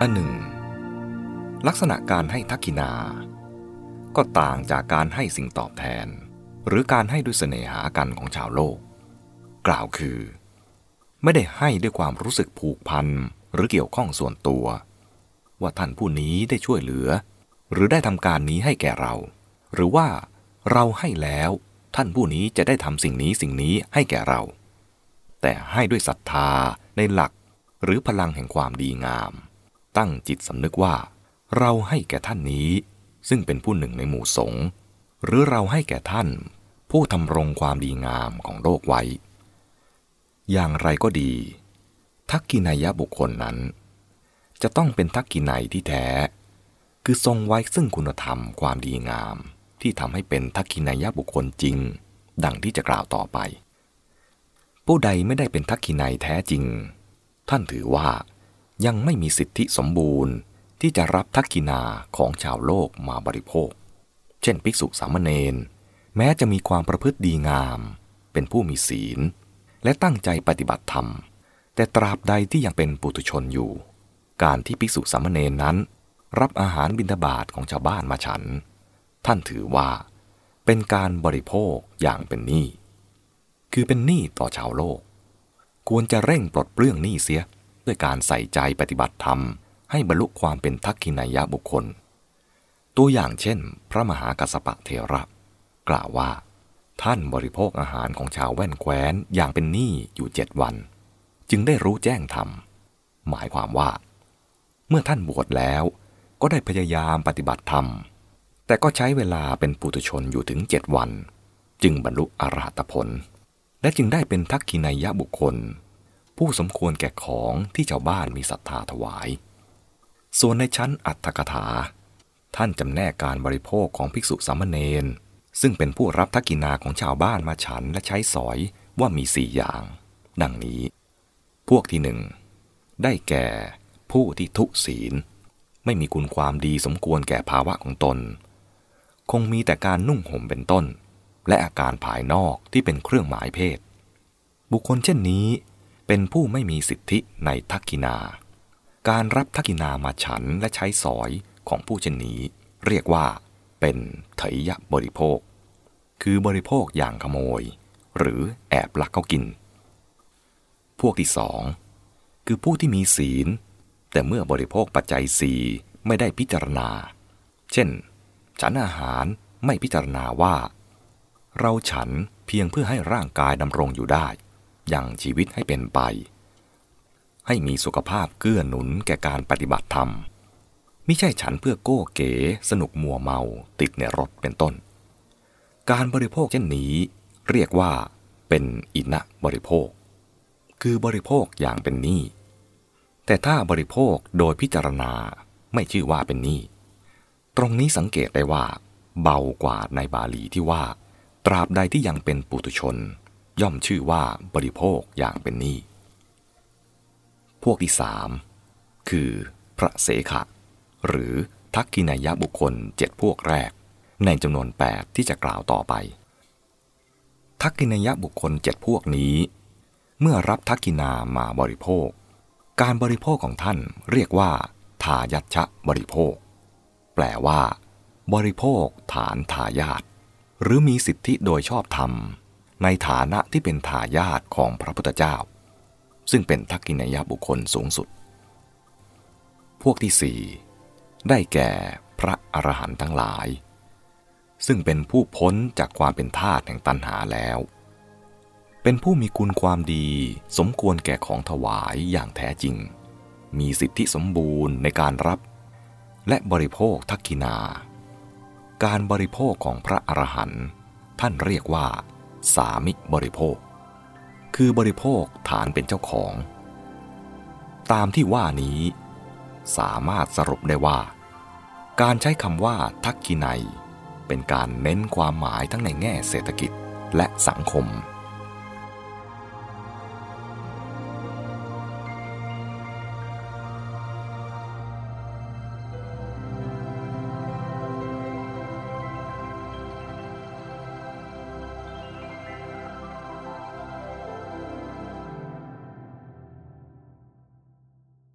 อันหนึ่ง ลักษณะการให้ทักกินา ก็ต่างจากการให้สิ่งตอบแทน หรือการให้ด้วยเสน่หากันของชาวโลก กล่าวคือ ไม่ได้ให้ด้วยความรู้สึกผูกพันหรือเกี่ยวข้องส่วนตัว ว่าท่านผู้นี้ได้ช่วยเหลือ หรือได้ทำการนี้ให้แก่เรา หรือว่าเราให้แล้วท่านผู้นี้จะได้ทำสิ่งนี้สิ่งนี้ให้แก่เรา แต่ให้ด้วยศรัทธาในหลักหรือพลังแห่งความดีงาม ตั้งจิตสำนึกว่า เราให้แก่ท่านนี้ ซึ่งเป็นผู้หนึ่งในหมู่สงฆ์หรือเราให้แก่ท่าน ผู้ทำรงความดีงามของโลกไว้ อย่างไรก็ดี ทักกินายะบุคคลนั้น จะต้องเป็นทักกินัยที่แท้ คือทรงไว้ซึ่งคุณธรรมความดีงาม ที่ทำให้เป็นทักกินายะบุคคลจริง ดังที่จะกล่าวต่อไป ผู้ใดไม่ได้เป็นทักกินัยแท้จริง ท่านถือว่า ยังไม่มีสิทธิสมบูรณ์ที่จะรับทักกินาของชาวโลกมาบริโภค เช่น ภิกษุสามเณรแม้จะมีความประพฤติดีงาม เป็นผู้มีศีล และตั้งใจปฏิบัติธรรม แต่ตราบใดที่ยังเป็นปุถุชนอยู่ การที่ภิกษุสามเณรนั้น รับอาหารบิณฑบาตของชาวบ้านมาฉัน ท่านถือว่า เป็นการบริโภคอย่างเป็นหนี้ คือเป็นหนี้ต่อชาวโลก ควรจะเร่งปลดเปลื้องหนี้เสีย ด้วยการใส่ใจปฏิบัติธรรม ให้บรรลุความเป็นทักขินายะบุคคล ตัวอย่างเช่น พระมหากัสสปะเทระ กล่าวว่า ท่านบริโภคอาหารของชาวแว่นแคว้นอย่างเป็นหนี้อยู่เจ็ดวัน จึงได้รู้แจ้งธรรม หมายความว่า เมื่อท่านบวชแล้วก็ได้พยายามปฏิบัติธรรม แต่ก็ใช้เวลาเป็นปุถุชนอยู่ถึงเจ็ดวัน จึงบรรลุอรหัตผล และจึงได้เป็นทักขินายะบุคคล ผู้สมควรแก่ของที่ชาวบ้านมีศรัทธาถวาย ส่วนในชั้นอัตถกถา ท่านจำแนกการบริโภคของภิกษุสามเณรซึ่งเป็นผู้รับทักกินาของชาวบ้านมาฉันและใช้สอยว่ามีสี่อย่าง ดังนี้ พวกที่หนึ่งได้แก่ผู้ที่ทุศีล ไม่มีคุณความดีสมควรแก่ภาวะของตน คงมีแต่การนุ่งห่มเป็นต้น และอาการภายนอกที่เป็นเครื่องหมายเพศ บุคคลเช่นนี้ เป็นผู้ไม่มีสิทธิในทักกินา การรับทักกินามาฉันและใช้สอยของผู้เช่นนี้ เรียกว่า เป็นเถยะบริโภค คือบริโภคอย่างขโมย หรือแอบลักเขากิน พวกที่สองคือผู้ที่มีศีล แต่เมื่อบริโภคปัจจัยสีไม่ได้พิจารณา เช่น ฉันอาหารไม่พิจารณาว่า เราฉันเพียงเพื่อให้ร่างกายดำรงอยู่ได้ ยังชีวิตให้เป็นไป ให้มีสุขภาพเกื้อหนุนแก่การปฏิบัติธรรมไม่ใช่ฉันเพื่อโก้เก๋สนุกมัวเมาติดในรถเป็นต้น การบริโภคเช่นนี้ เรียกว่าเป็นอินะบริโภค คือบริโภคอย่างเป็นหนี้แต่ถ้าบริโภคโดยพิจารณาไม่ชื่อว่าเป็นหนี้ตรงนี้สังเกตได้ว่า เบากว่าในบาลีที่ว่า ตราบใดที่ยังเป็นปุถุชน ย่อมชื่อว่าบริโภคอย่างเป็นหนี้ พวกที่สามคือพระเสขะ หรือทักกินายะบุคคลเจ็ดพวกแรก ในจำนวน 8 ที่จะกล่าวต่อไป ทักกินายะบุคคลเจ็ดพวกนี้ เมื่อรับทักกินามาบริโภค การบริโภคของท่านเรียกว่า ทายัชะบริโภค แปลว่า บริโภคฐานทายาทหรือมีสิทธิโดยชอบธรรม ในฐานะที่เป็นทายาทของพระพุทธเจ้า ซึ่งเป็นทักกินายบุคคลสูงสุด พวกที่สี่ได้แก่พระอรหันต์ทั้งหลาย ซึ่งเป็นผู้พ้นจากความเป็นทาสแห่งตัณหาแล้ว เป็นผู้มีคุณความดีสมควรแก่ของถวายอย่างแท้จริง มีสิทธิสมบูรณ์ในการรับ และบริโภคทักกินา การบริโภคของพระอรหันต์ท่านเรียกว่า สามิบริโภค คือบริโภคฐานเป็นเจ้าของ ตามที่ว่านี้ สามารถสรุปได้ว่า การใช้คำว่าทักกินัย เป็นการเน้นความหมายทั้งในแง่เศรษฐกิจและสังคม